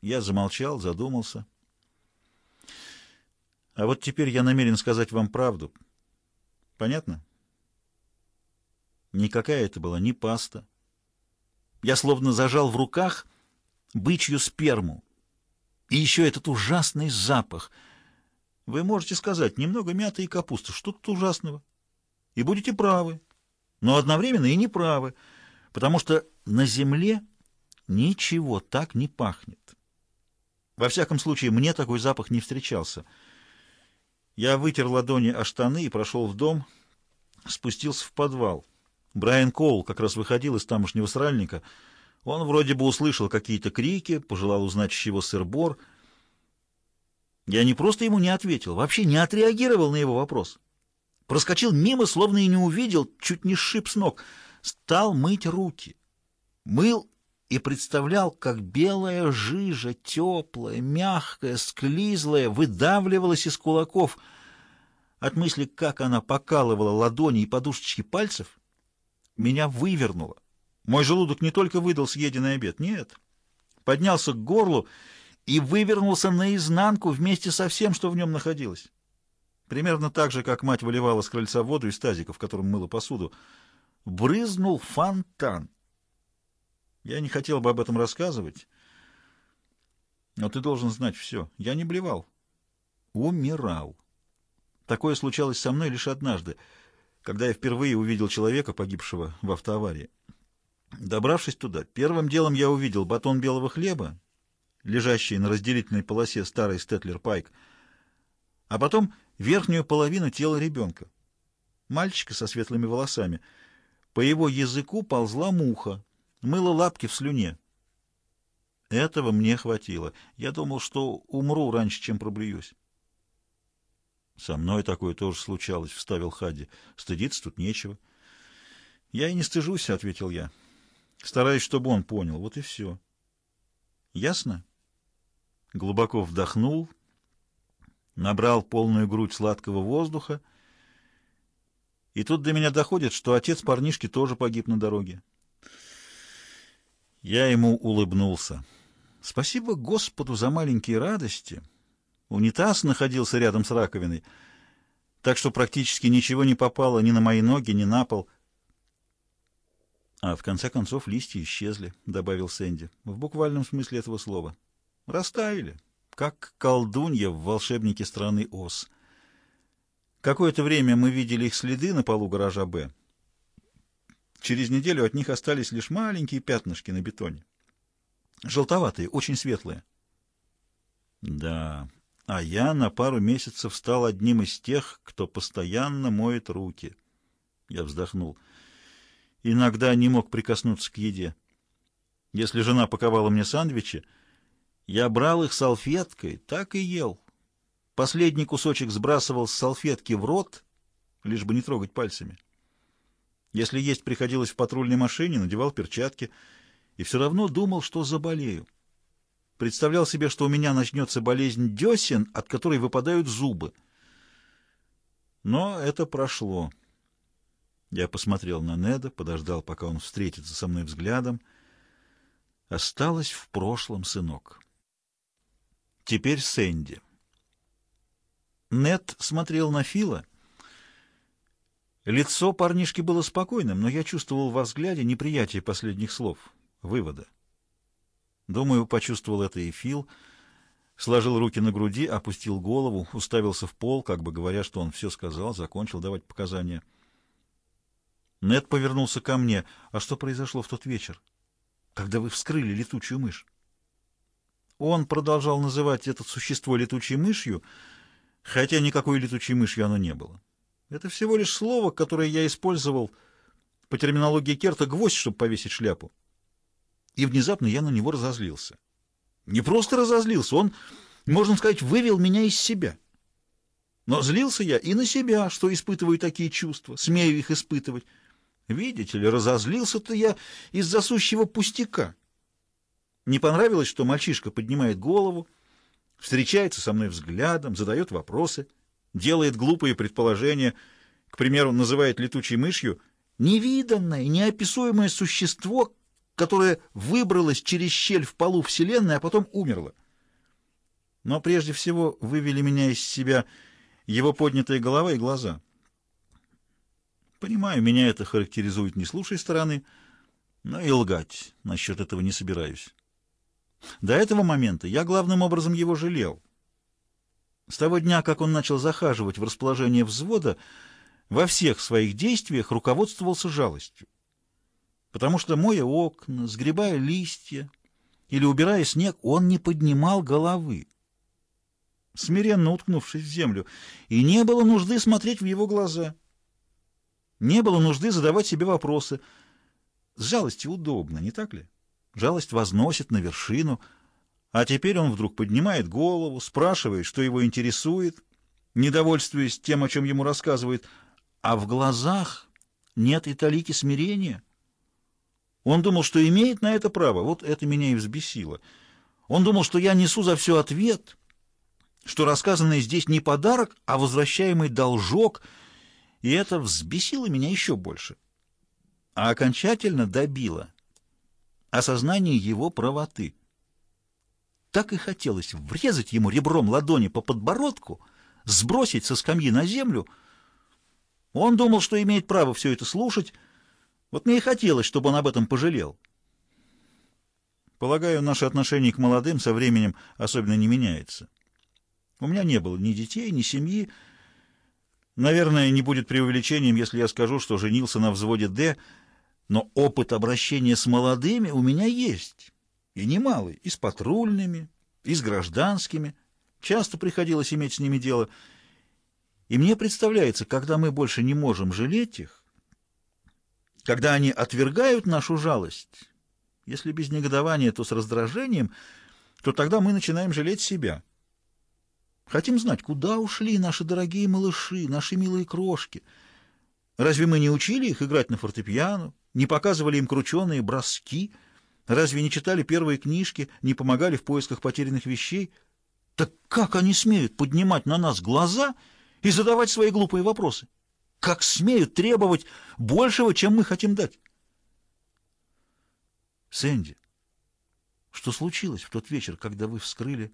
Я замолчал, задумался. А вот теперь я намерен сказать вам правду. Понятно? Никакая это была не паста. Я словно зажал в руках бычью сперму. И еще этот ужасный запах. Вы можете сказать, немного мяты и капусты, что тут ужасного? И будете правы, но одновременно и не правы, потому что на земле ничего так не пахнет. Во всяком случае, мне такой запах не встречался. Я вытер ладони о штаны и прошел в дом, спустился в подвал. Брайан Коул как раз выходил из тамошнего сральника — он вроде бы услышал какие-то крики, пожелал узнать, чего сыр-бор. Я не просто ему не ответил, вообще не отреагировал на его вопрос. Проскочил мимо, словно и не увидел, чуть не сшиб с ног. Стал мыть руки. Мыл и представлял, как белая жижа, теплая, мягкая, склизлая, выдавливалась из кулаков. От мысли, как она покалывала ладони и подушечки пальцев, меня вывернуло. Мой желудок не только выдал съеденный обед, нет. Поднялся к горлу и вывернулся наизнанку вместе со всем, что в нем находилось. Примерно так же, как мать выливала с крыльца воду из тазика, в котором мыла посуду. Брызнул фонтан. Я не хотел бы об этом рассказывать, но ты должен знать все. Я не блевал. Умирал. Такое случалось со мной лишь однажды, когда я впервые увидел человека, погибшего в автоаварии. Добравшись туда, первым делом я увидел батон белого хлеба, лежащий на разделительной полосе старой Стетлер Пайк, а потом верхнюю половину тела ребенка, мальчика со светлыми волосами. По его языку ползла муха, мыла лапки в слюне. Этого мне хватило. Я думал, что умру раньше, чем проблююсь. «Со мной такое тоже случалось», — вставил Хадди. «Стыдиться тут нечего». «Я и не стыжусь», — ответил я. Стараюсь, чтобы он понял. Вот и все. Ясно? Глубоко вдохнул, набрал полную грудь сладкого воздуха, и тут до меня доходит, что отец парнишки тоже погиб на дороге. Я ему улыбнулся. Спасибо Господу за маленькие радости. Унитаз находился рядом с раковиной, так что практически ничего не попало ни на мои ноги, ни на пол — а в конце концов листья исчезли, — добавил Сэнди, — в буквальном смысле этого слова. Растаяли, как колдунья в волшебнике страны Оз. Какое-то время мы видели их следы на полу гаража «Б». Через неделю от них остались лишь маленькие пятнышки на бетоне. Желтоватые, очень светлые. Да, а я на пару месяцев стал одним из тех, кто постоянно моет руки. Я вздохнул. Иногда не мог прикоснуться к еде. Если жена паковала мне сандвичи, я брал их салфеткой, так и ел. Последний кусочек сбрасывал с салфетки в рот, лишь бы не трогать пальцами. Если есть приходилось в патрульной машине, надевал перчатки и все равно думал, что заболею. Представлял себе, что у меня начнется болезнь десен, от которой выпадают зубы. Но это прошло. Я посмотрел на Неда, подождал, пока он встретится со мной взглядом. Осталось в прошлом, сынок. Теперь Сэнди. Нед смотрел на Фила. Лицо парнишки было спокойным, но я чувствовал во взгляде неприятие последних слов, вывода. Думаю, почувствовал это и Фил. Сложил руки на груди, опустил голову, уставился в пол, как бы говоря, что он все сказал, закончил давать показания — Нед повернулся ко мне. «А что произошло в тот вечер, когда вы вскрыли летучую мышь?» Он продолжал называть это существо летучей мышью, хотя никакой летучей мышью оно не было. Это всего лишь слово, которое я использовал по терминологии Керта гвоздь, чтобы повесить шляпу. И внезапно я на него разозлился. Не просто разозлился, он, можно сказать, вывел меня из себя. Но злился я и на себя, что испытываю такие чувства, смею их испытывать. Видите ли, разозлился-то я из-за сущего пустяка. Не понравилось, что мальчишка поднимает голову, встречается со мной взглядом, задает вопросы, делает глупые предположения, к примеру, называет летучей мышью невиданное, неописуемое существо, которая выбралась через щель в полу Вселенной, а потом умерла. Но прежде всего вывели меня из себя его поднятая голова и глаза. Понимаю, меня это характеризует не с лучшей стороны, но и лгать насчет этого не собираюсь. До этого момента я главным образом его жалел. С того дня, как он начал захаживать в расположение взвода, во всех своих действиях руководствовался жалостью. Потому что, моя окна, сгребая листья или убирая снег, он не поднимал головы, смиренно уткнувшись в землю, и не было нужды смотреть в его глаза. Не было нужды задавать себе вопросы. С жалостью удобно, не так ли? Жалость возносит на вершину, а теперь он вдруг поднимает голову, спрашивает, что его интересует, недовольствуясь тем, о чем ему рассказывают, а в глазах нет и талики смирения. Он думал, что имеет на это право, вот это меня и взбесило. Он думал, что я несу за все ответ, что рассказанное здесь не подарок, а возвращаемый должок, и это взбесило меня еще больше. А окончательно добило осознание его правоты. Так и хотелось врезать ему ребром ладони по подбородку, сбросить со скамьи на землю — он думал, что имеет право все это слушать. Вот мне и хотелось, чтобы он об этом пожалел. Полагаю, наше отношение к молодым со временем особенно не меняется. У меня не было ни детей, ни семьи. Наверное, не будет преувеличением, если я скажу, что женился на взводе «Д», но опыт обращения с молодыми у меня есть, и немалый, и с патрульными, и с гражданскими. Часто приходилось иметь с ними дело — и мне представляется, когда мы больше не можем жалеть их, когда они отвергают нашу жалость, если без негодования, то с раздражением, то тогда мы начинаем жалеть себя. Хотим знать, куда ушли наши дорогие малыши, наши милые крошки. Разве мы не учили их играть на фортепиано, не показывали им крученые броски, разве не читали первые книжки, не помогали в поисках потерянных вещей? Так как они смеют поднимать на нас глаза — и задавать свои глупые вопросы? Как смеют требовать большего, чем мы хотим дать? Сэнди, что случилось в тот вечер, когда вы вскрыли